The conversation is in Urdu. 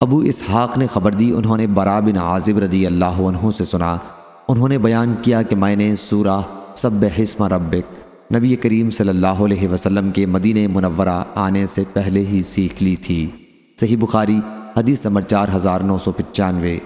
ابو اسحاق نے خبر دی، انہوں نے برا بن عازب رضی اللہ عنہ سے سنا۔ انہوں نے بیان کیا کہ میں نے سورہ سب حسم ربک، نبی کریم صلی اللہ علیہ وسلم کے مدینہ منورہ آنے سے پہلے ہی سیکھ لی تھی۔ صحیح بخاری، حدیث نمبر چار ہزار نو سو پچانوے۔